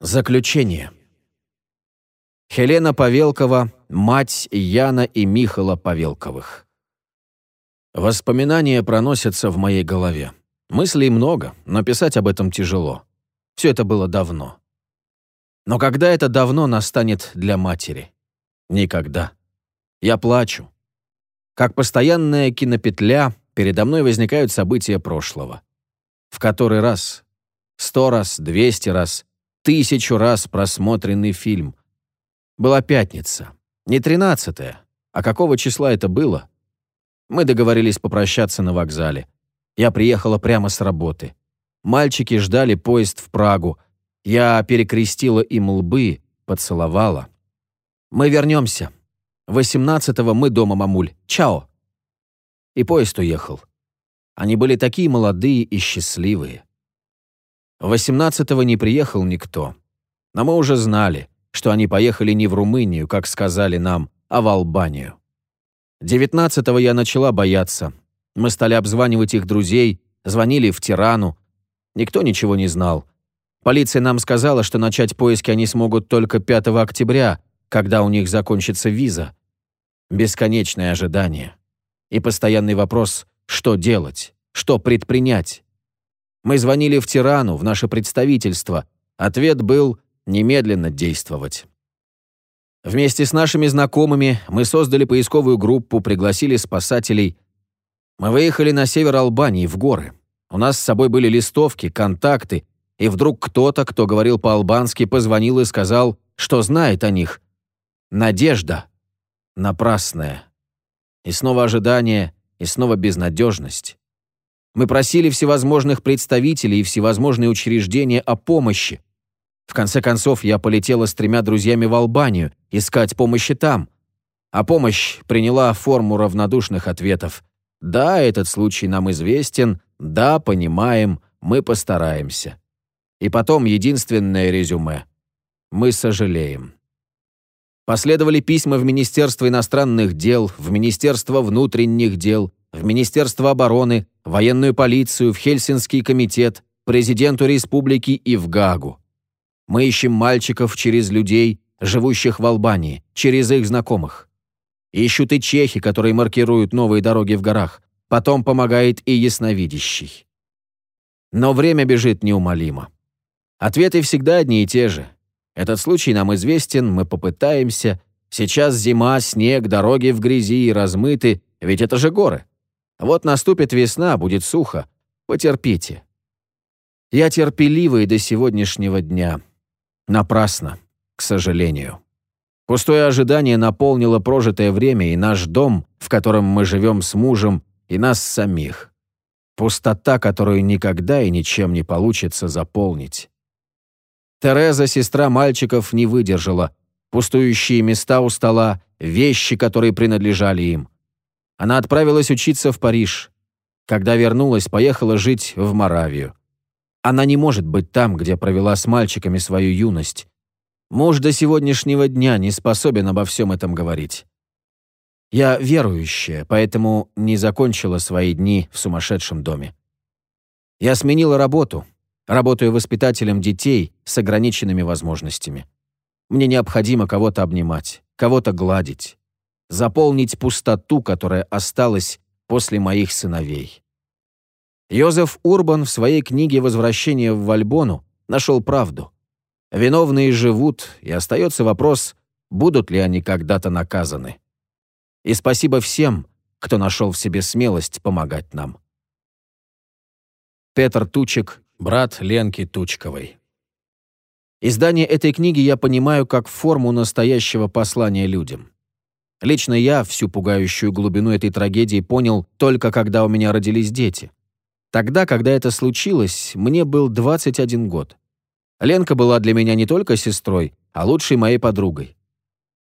Заключение. Хелена Павелкова, мать Яна и Михала Павелковых. Воспоминания проносятся в моей голове. Мыслей много, но писать об этом тяжело. Все это было давно. Но когда это давно настанет для матери? Никогда. Я плачу. Как постоянная кинопетля, передо мной возникают события прошлого. В который раз? Сто раз, двести раз — тысячу раз просмотренный фильм. Была пятница. Не тринадцатая. А какого числа это было? Мы договорились попрощаться на вокзале. Я приехала прямо с работы. Мальчики ждали поезд в Прагу. Я перекрестила им лбы, поцеловала. «Мы вернемся. Восемнадцатого мы дома, мамуль. Чао!» И поезд уехал. Они были такие молодые и счастливые. Восемнадцатого не приехал никто. Но мы уже знали, что они поехали не в Румынию, как сказали нам, а в Албанию. Девятнадцатого я начала бояться. Мы стали обзванивать их друзей, звонили в Тирану. Никто ничего не знал. Полиция нам сказала, что начать поиски они смогут только 5 октября, когда у них закончится виза. Бесконечное ожидание. И постоянный вопрос, что делать, что предпринять. Мы звонили в Тирану, в наше представительство. Ответ был немедленно действовать. Вместе с нашими знакомыми мы создали поисковую группу, пригласили спасателей. Мы выехали на север Албании, в горы. У нас с собой были листовки, контакты, и вдруг кто-то, кто говорил по-албански, позвонил и сказал, что знает о них. Надежда. Напрасная. И снова ожидание, и снова безнадежность. Мы просили всевозможных представителей и всевозможные учреждения о помощи. В конце концов, я полетела с тремя друзьями в Албанию искать помощи там. А помощь приняла форму равнодушных ответов. «Да, этот случай нам известен. Да, понимаем. Мы постараемся». И потом единственное резюме. Мы сожалеем. Последовали письма в Министерство иностранных дел, в Министерство внутренних дел, в Министерство обороны, военную полицию, в Хельсинский комитет, президенту республики и в Гагу. Мы ищем мальчиков через людей, живущих в Албании, через их знакомых. Ищут и чехи, которые маркируют новые дороги в горах. Потом помогает и ясновидящий. Но время бежит неумолимо. Ответы всегда одни и те же. Этот случай нам известен, мы попытаемся. Сейчас зима, снег, дороги в грязи и размыты, ведь это же горы. Вот наступит весна, будет сухо. Потерпите. Я терпеливый до сегодняшнего дня. Напрасно, к сожалению. Пустое ожидание наполнило прожитое время и наш дом, в котором мы живем с мужем, и нас самих. Пустота, которую никогда и ничем не получится заполнить. Тереза, сестра мальчиков, не выдержала. Пустующие места у стола, вещи, которые принадлежали им. Она отправилась учиться в Париж. Когда вернулась, поехала жить в Моравию. Она не может быть там, где провела с мальчиками свою юность. Муж до сегодняшнего дня не способен обо всем этом говорить. Я верующая, поэтому не закончила свои дни в сумасшедшем доме. Я сменила работу, работаю воспитателем детей с ограниченными возможностями. Мне необходимо кого-то обнимать, кого-то гладить, заполнить пустоту, которая осталась после моих сыновей. Йозеф Урбан в своей книге «Возвращение в Вальбону» нашел правду. Виновные живут, и остается вопрос, будут ли они когда-то наказаны. И спасибо всем, кто нашел в себе смелость помогать нам. Петр Тучек, брат Ленки Тучковой. Издание этой книги я понимаю как форму настоящего послания людям. Лично я всю пугающую глубину этой трагедии понял только когда у меня родились дети. Тогда, когда это случилось, мне был 21 год. Ленка была для меня не только сестрой, а лучшей моей подругой.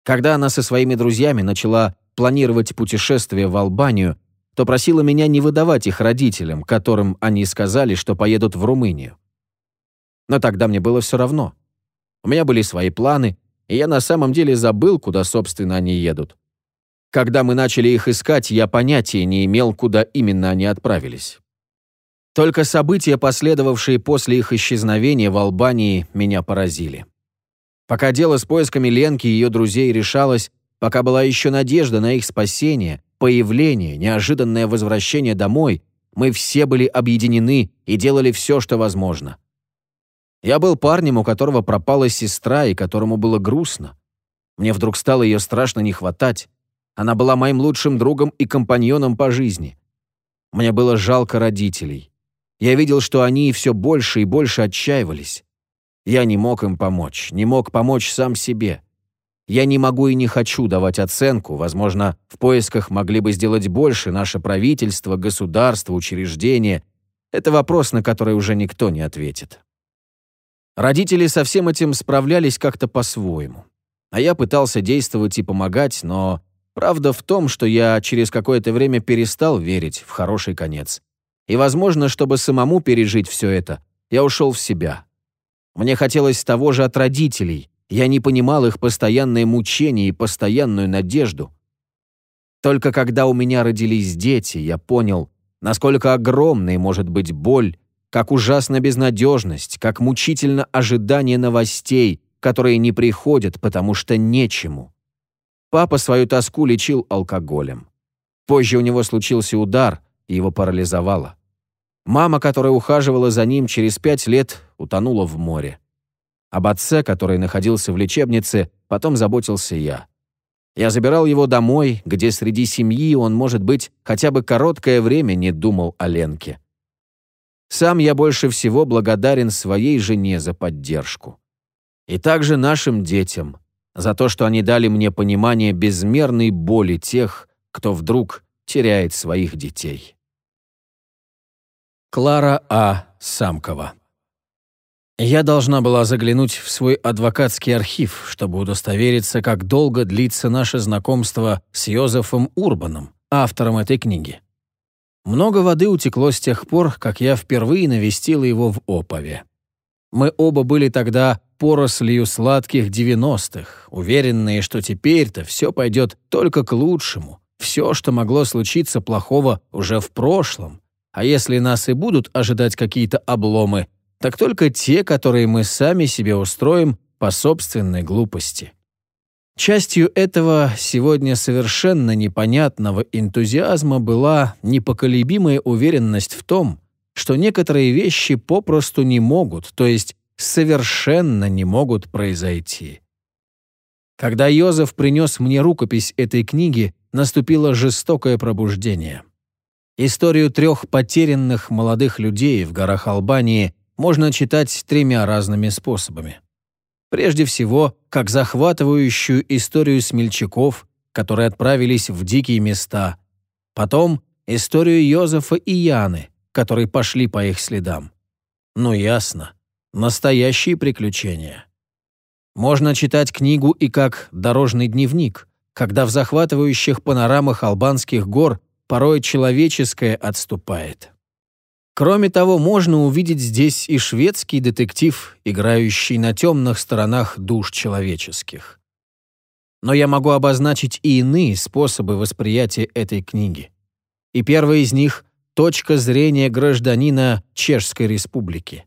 Когда она со своими друзьями начала планировать путешествие в Албанию, то просила меня не выдавать их родителям, которым они сказали, что поедут в Румынию. Но тогда мне было все равно. У меня были свои планы, и я на самом деле забыл, куда, собственно, они едут. Когда мы начали их искать, я понятия не имел, куда именно они отправились. Только события, последовавшие после их исчезновения в Албании, меня поразили. Пока дело с поисками Ленки и ее друзей решалось, пока была еще надежда на их спасение, появление, неожиданное возвращение домой, мы все были объединены и делали все, что возможно. Я был парнем, у которого пропала сестра и которому было грустно. Мне вдруг стало ее страшно не хватать. Она была моим лучшим другом и компаньоном по жизни. Мне было жалко родителей. Я видел, что они все больше и больше отчаивались. Я не мог им помочь, не мог помочь сам себе. Я не могу и не хочу давать оценку, возможно, в поисках могли бы сделать больше наше правительство, государство, учреждения. Это вопрос, на который уже никто не ответит. Родители со всем этим справлялись как-то по-своему. А я пытался действовать и помогать, но правда в том, что я через какое-то время перестал верить в хороший конец. И, возможно, чтобы самому пережить все это, я ушел в себя. Мне хотелось того же от родителей, я не понимал их постоянное мучение и постоянную надежду. Только когда у меня родились дети, я понял, насколько огромной может быть боль, как ужасна безнадежность, как мучительно ожидание новостей, которые не приходят, потому что нечему. Папа свою тоску лечил алкоголем. Позже у него случился удар, и его парализовало. Мама, которая ухаживала за ним через пять лет, утонула в море. Об отце, который находился в лечебнице, потом заботился я. Я забирал его домой, где среди семьи он, может быть, хотя бы короткое время не думал о Ленке. Сам я больше всего благодарен своей жене за поддержку. И также нашим детям, за то, что они дали мне понимание безмерной боли тех, кто вдруг теряет своих детей. Клара А. Самкова я должна была заглянуть в свой адвокатский архив, чтобы удостовериться, как долго длится наше знакомство с Йозефом Урбаном, автором этой книги. Много воды утекло с тех пор, как я впервые навестила его в Опове. Мы оба были тогда порослью сладких девяностых, уверенные, что теперь-то все пойдет только к лучшему. Все, что могло случиться плохого, уже в прошлом. А если нас и будут ожидать какие-то обломы, так только те, которые мы сами себе устроим по собственной глупости. Частью этого сегодня совершенно непонятного энтузиазма была непоколебимая уверенность в том, что некоторые вещи попросту не могут, то есть совершенно не могут произойти. Когда Йозеф принес мне рукопись этой книги, наступило жестокое пробуждение. Историю трех потерянных молодых людей в горах Албании можно читать тремя разными способами. Прежде всего, как захватывающую историю смельчаков, которые отправились в дикие места. Потом историю Йозефа и Яны, которые пошли по их следам. Ну ясно, настоящие приключения. Можно читать книгу и как дорожный дневник, когда в захватывающих панорамах албанских гор порой человеческое отступает. Кроме того, можно увидеть здесь и шведский детектив, играющий на темных сторонах душ человеческих. Но я могу обозначить и иные способы восприятия этой книги. И первый из них — точка зрения гражданина Чешской Республики.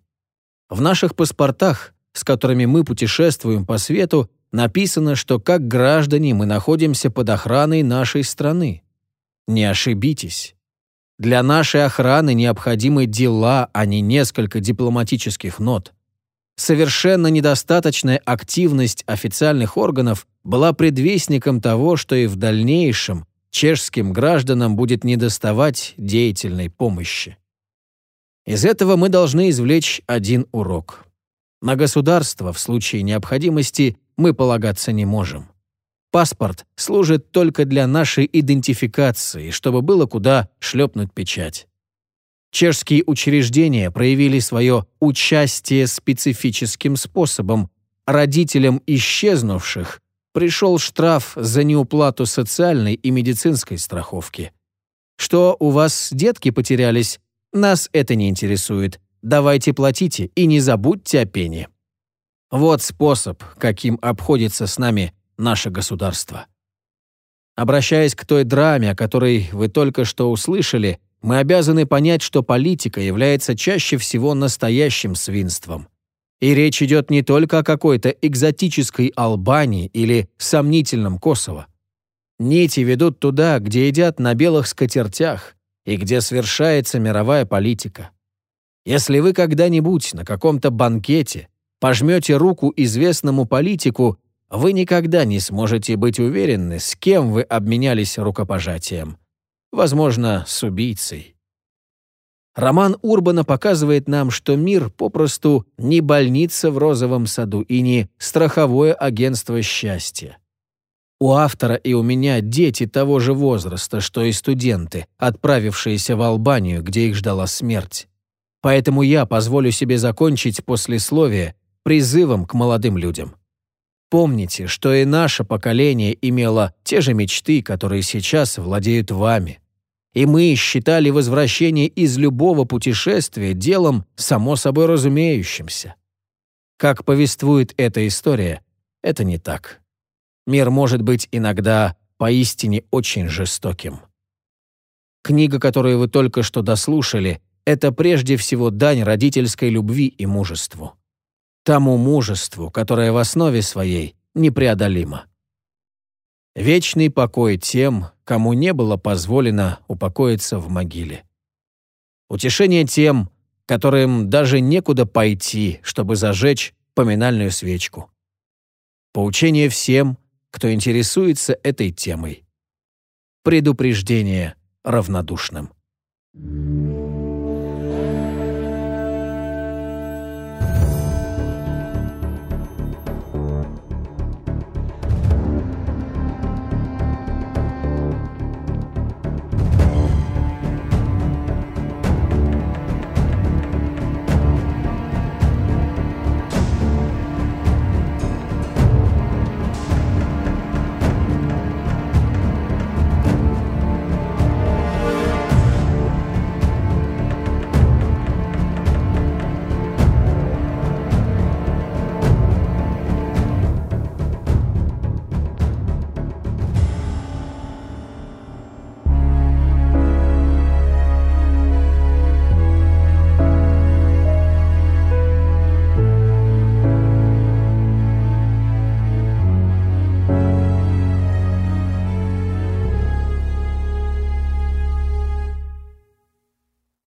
В наших паспортах, с которыми мы путешествуем по свету, написано, что как граждане мы находимся под охраной нашей страны. Не ошибитесь. Для нашей охраны необходимы дела, а не несколько дипломатических нот. Совершенно недостаточная активность официальных органов была предвестником того, что и в дальнейшем чешским гражданам будет недоставать деятельной помощи. Из этого мы должны извлечь один урок. На государство в случае необходимости мы полагаться не можем. Паспорт служит только для нашей идентификации, чтобы было куда шлепнуть печать. Чешские учреждения проявили свое участие специфическим способом. Родителям исчезнувших пришел штраф за неуплату социальной и медицинской страховки. Что у вас детки потерялись? Нас это не интересует. Давайте платите и не забудьте о пене. Вот способ, каким обходится с нами наше государство. Обращаясь к той драме, о которой вы только что услышали, мы обязаны понять, что политика является чаще всего настоящим свинством. И речь идет не только о какой-то экзотической Албании или сомнительном Косово. Нити ведут туда, где едят на белых скатертях и где свершается мировая политика. Если вы когда-нибудь на каком-то банкете пожмете руку известному политику, вы никогда не сможете быть уверены, с кем вы обменялись рукопожатием. Возможно, с убийцей. Роман Урбана показывает нам, что мир попросту не больница в розовом саду и не страховое агентство счастья. У автора и у меня дети того же возраста, что и студенты, отправившиеся в Албанию, где их ждала смерть. Поэтому я позволю себе закончить послесловие призывом к молодым людям. Помните, что и наше поколение имело те же мечты, которые сейчас владеют вами и мы считали возвращение из любого путешествия делом само собой разумеющимся. Как повествует эта история, это не так. Мир может быть иногда поистине очень жестоким. Книга, которую вы только что дослушали, это прежде всего дань родительской любви и мужеству. Тому мужеству, которое в основе своей непреодолимо. Вечный покой тем, кому не было позволено упокоиться в могиле. Утешение тем, которым даже некуда пойти, чтобы зажечь поминальную свечку. Поучение всем, кто интересуется этой темой. Предупреждение равнодушным. Thank you.